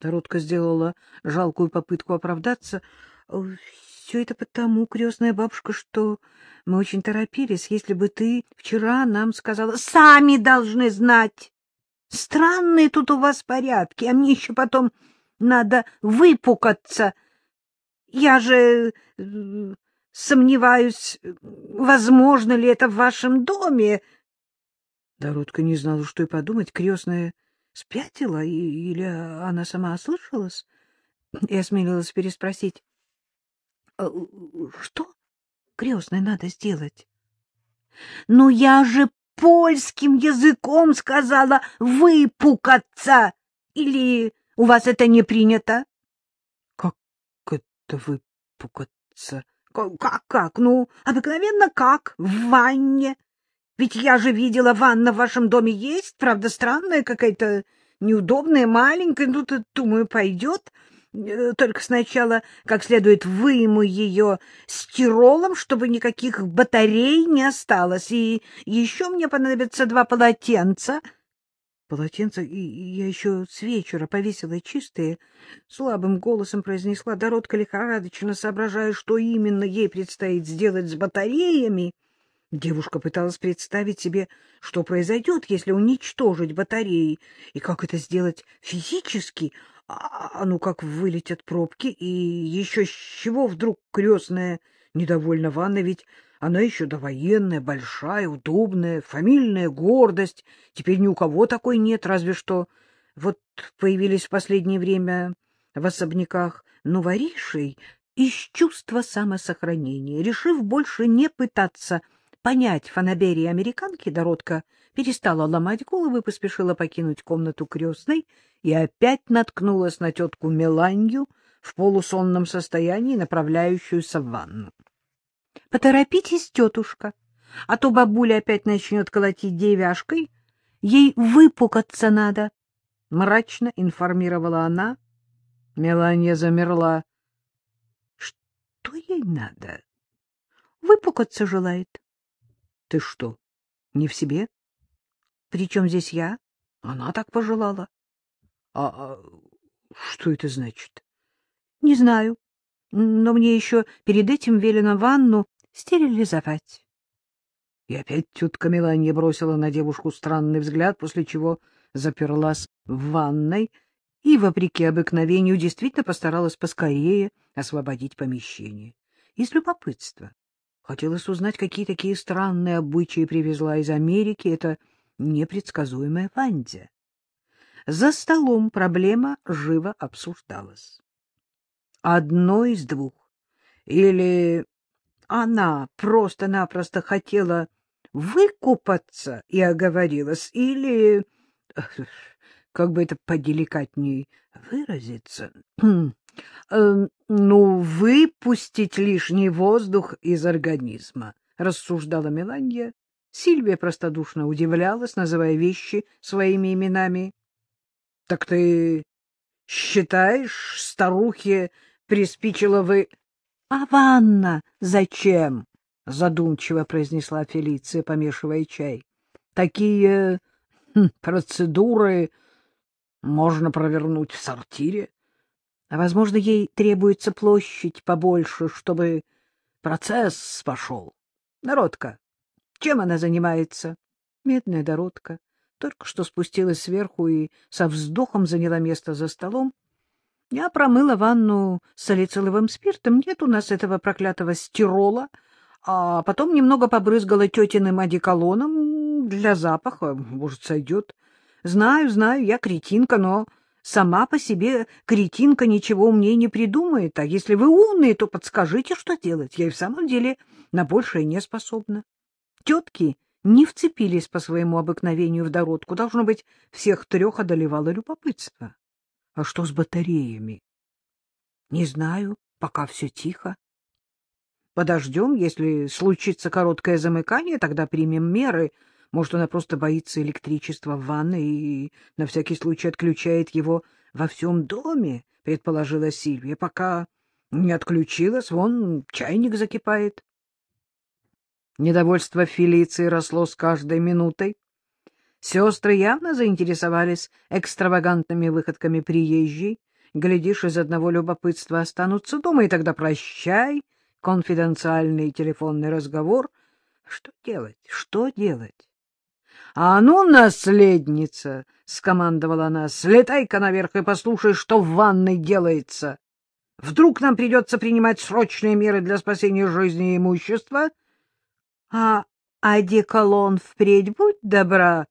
Доротка сделала жалкую попытку оправдаться. Все это потому, крестная бабушка, что мы очень торопились. Если бы ты вчера нам сказала... Сами должны знать! Странные тут у вас порядки, а мне еще потом надо выпукаться. Я же э, сомневаюсь, возможно ли это в вашем доме. Доротка не знала, что и подумать. Крестная спятила, или она сама ослышалась? И осмелилась переспросить. «А, — Что крестной надо сделать? — Ну, я же польским языком сказала «выпукаться». Или у вас это не принято? — Как это выпукаться? Как, как? Ну, обыкновенно как? В ванне. Ведь я же видела, ванна в вашем доме есть, правда, странная какая-то, неудобная, маленькая. Ну, ты, думаю, пойдет. Э, только сначала как следует выму ее стиролом, чтобы никаких батарей не осталось. И еще мне понадобятся два полотенца. Полотенца я еще с вечера повесила чистые, слабым голосом произнесла Доротка лихорадочно, соображая, что именно ей предстоит сделать с батареями. Девушка пыталась представить себе, что произойдет, если уничтожить батареи, и как это сделать физически, а, а ну как вылетят пробки, и еще с чего вдруг крестная недовольна ванной, ведь она еще довоенная, большая, удобная, фамильная гордость. Теперь ни у кого такой нет, разве что. Вот появились в последнее время в особняках. Новоришей из чувства самосохранения, решив больше не пытаться понять фанаберии американки, Доротка перестала ломать головы, поспешила покинуть комнату крестной и опять наткнулась на тетку Меланью в полусонном состоянии, направляющуюся в ванну. — Поторопитесь, тетушка, а то бабуля опять начнет колотить девяшкой. Ей выпукаться надо, — мрачно информировала она. Меланья замерла. — Что ей надо? — Выпукаться желает. — Ты что, не в себе? — Причем здесь я? Она так пожелала. А, — А что это значит? — Не знаю, но мне еще перед этим велено ванну стерилизовать. И опять тетка Меланья бросила на девушку странный взгляд, после чего заперлась в ванной и, вопреки обыкновению, действительно постаралась поскорее освободить помещение. Из любопытства. Хотелось узнать, какие такие странные обычаи привезла из Америки эта непредсказуемая Вандя. За столом проблема живо обсуждалась. Одно из двух. Или она просто-напросто хотела выкупаться и оговорилась, или, как бы это поделикатней выразиться, Э, ну, выпустить лишний воздух из организма, — рассуждала Меланья. Сильвия простодушно удивлялась, называя вещи своими именами. — Так ты считаешь, старухе приспичило вы... — А ванна зачем? — задумчиво произнесла Фелиция, помешивая чай. — Такие хм, процедуры можно провернуть в сортире. А, возможно, ей требуется площадь побольше, чтобы процесс пошел. Народка, чем она занимается? Медная Дородка только что спустилась сверху и со вздохом заняла место за столом. Я промыла ванну салициловым спиртом, нет у нас этого проклятого стирола, а потом немного побрызгала тетиным одеколоном для запаха, может, сойдет. Знаю, знаю, я кретинка, но Сама по себе кретинка ничего умнее не придумает, а если вы умные, то подскажите, что делать. Я и в самом деле на большее не способна. Тетки не вцепились по своему обыкновению в дородку. Должно быть, всех трех одолевало любопытство. А что с батареями? Не знаю, пока все тихо. Подождем, если случится короткое замыкание, тогда примем меры — может, она просто боится электричества в ванной и на всякий случай отключает его во всем доме, — предположила Сильвия, — пока не отключилась, вон чайник закипает. Недовольство Фелиции росло с каждой минутой. Сестры явно заинтересовались экстравагантными выходками приезжей, Глядишь, из одного любопытства останутся дома, и тогда прощай, конфиденциальный телефонный разговор. Что делать? Что делать? — А ну, наследница! — скомандовала она. — Слетай-ка наверх и послушай, что в ванной делается. Вдруг нам придется принимать срочные меры для спасения жизни и имущества? — А одеколон впредь будь добра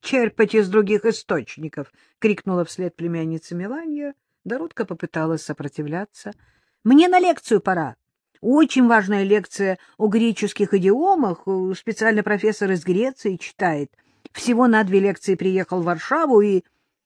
черпать из других источников! — крикнула вслед племянница Меланья. Доротка попыталась сопротивляться. — Мне на лекцию пора. Очень важная лекция о греческих идиомах. Специально профессор из Греции читает. Всего на две лекции приехал в Варшаву и...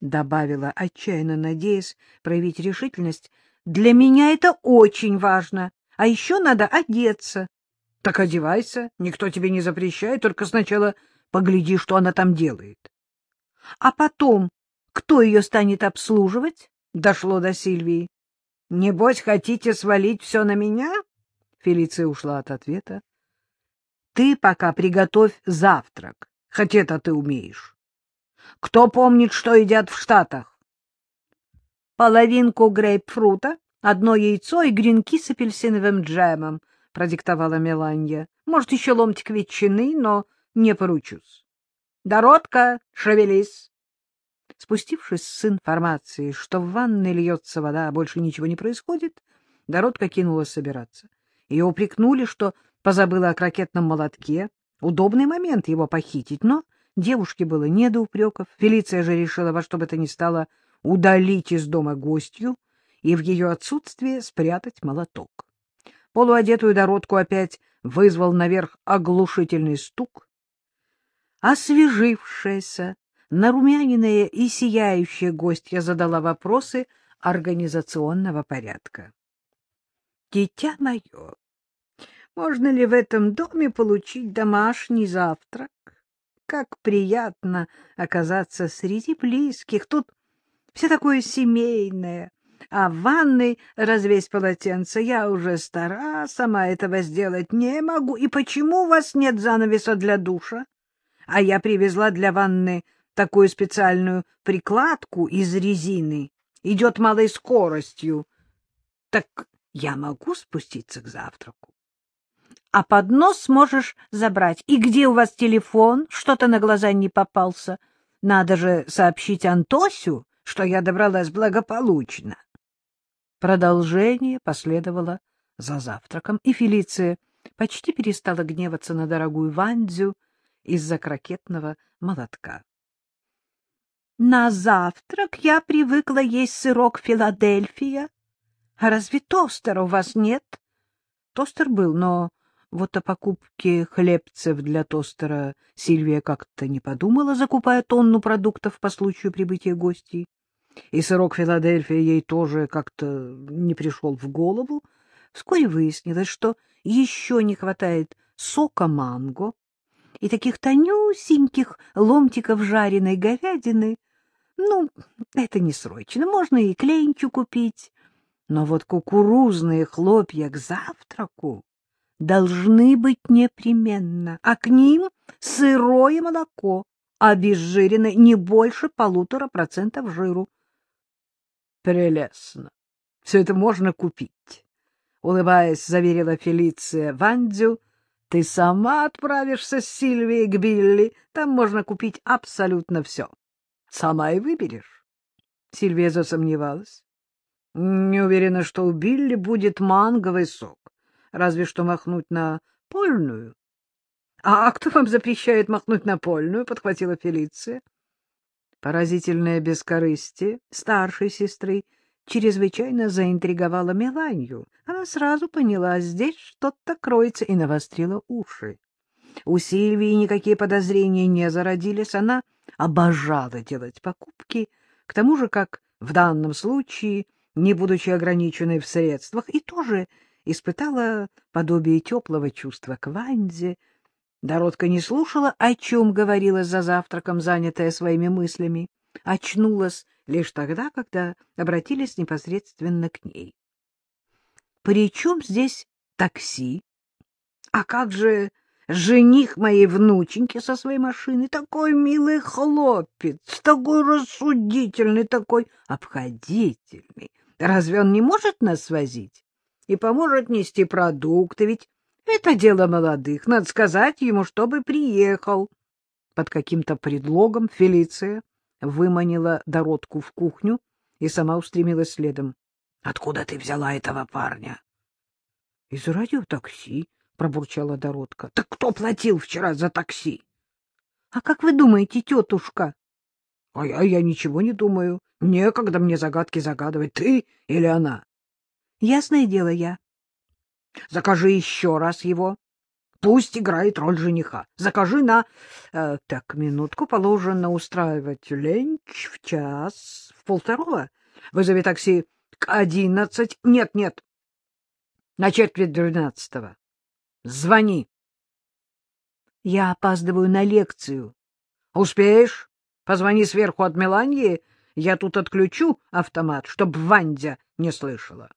Добавила, отчаянно надеясь проявить решительность. Для меня это очень важно. А еще надо одеться. Так одевайся, никто тебе не запрещает, только сначала погляди, что она там делает. А потом, кто ее станет обслуживать? Дошло до Сильвии. Небось, хотите свалить все на меня? Фелиция ушла от ответа. Ты пока приготовь завтрак, хоть это ты умеешь. Кто помнит, что едят в Штатах? Половинку грейпфрута, одно яйцо и гренки с апельсиновым джемом, продиктовала Меланья. Может, еще ломтик ветчины, но не поручусь. Дородка, шевелись. Спустившись с информацией, что в ванной льется вода, а больше ничего не происходит, Дородка кинулась собираться. Ее упрекнули, что позабыла о крокетном молотке. Удобный момент его похитить, но девушке было не до упреков. Фелиция же решила во что бы то ни стало удалить из дома гостью и в ее отсутствие спрятать молоток. Полуодетую дородку опять вызвал наверх оглушительный стук. Освежившаяся, нарумяненная и сияющая гостья задала вопросы организационного порядка. — Дитя мое, можно ли в этом доме получить домашний завтрак? Как приятно оказаться среди близких. Тут все такое семейное. А в ванной развесь полотенце. Я уже стара, сама этого сделать не могу. И почему у вас нет занавеса для душа? А я привезла для ванны такую специальную прикладку из резины. Идет малой скоростью. Так я могу спуститься к завтраку? а поднос можешь забрать. И где у вас телефон? Что-то на глаза не попался. Надо же сообщить Антосю, что я добралась благополучно. Продолжение последовало за завтраком, и Фелиция почти перестала гневаться на дорогую Вандзю из-за крокетного молотка. — На завтрак я привыкла есть сырок Филадельфия. А разве тостера у вас нет? Тостер был, но вот о покупке хлебцев для тостера Сильвия как-то не подумала, закупая тонну продуктов по случаю прибытия гостей. И сырок Филадельфия ей тоже как-то не пришел в голову. Вскоре выяснилось, что еще не хватает сока манго и таких тонюсеньких ломтиков жареной говядины. Ну, это не срочно, можно и кленчу купить. Но вот кукурузные хлопья к завтраку должны быть непременно, а к ним сырое молоко, обезжиренное не больше полутора процентов жиру. Прелестно. Все это можно купить. Улыбаясь, заверила Фелиция Вандю, ты сама отправишься с Сильвией к Билли, там можно купить абсолютно все. Сама и выберешь. Сильвия засомневалась. Не уверена, что у Билли будет манговый сок разве что махнуть на польную. — А кто вам запрещает махнуть на польную? — подхватила Фелиция. Поразительное бескорыстие старшей сестры чрезвычайно заинтриговала Меланью. Она сразу поняла, здесь что-то кроется, и навострила уши. У Сильвии никакие подозрения не зародились, она обожала делать покупки, к тому же, как в данном случае, не будучи ограниченной в средствах, и тоже испытала подобие теплого чувства к Ванзе. Доротка не слушала, о чем говорила за завтраком, занятая своими мыслями. Очнулась лишь тогда, когда обратились непосредственно к ней. — При чем здесь такси? А как же жених моей внученьки со своей машиной, такой милый хлопец, такой рассудительный, такой обходительный. Разве он не может нас свозить и поможет нести продукты? Ведь это дело молодых. Надо сказать ему, чтобы приехал. Под каким-то предлогом Фелиция выманила Дородку в кухню и сама устремилась следом. — Откуда ты взяла этого парня? — Из радиотакси, — пробурчала Дородка. — Так кто платил вчера за такси? — А как вы думаете, тетушка? — А я, я ничего не думаю. Некогда мне загадки загадывать. Ты или она? — Ясное дело, я. — Закажи еще раз его. Пусть играет роль жениха. Закажи на... Э, так, минутку, положено устраивать ленч в час, в полвторого. Вызови такси к одиннадцать. Нет, нет, на четверть двенадцатого. Звони. Я опаздываю на лекцию. Успеешь? Позвони сверху от Меланьи. Я тут отключу автомат, чтоб Вандя не слышала.